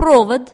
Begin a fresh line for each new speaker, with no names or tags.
провод.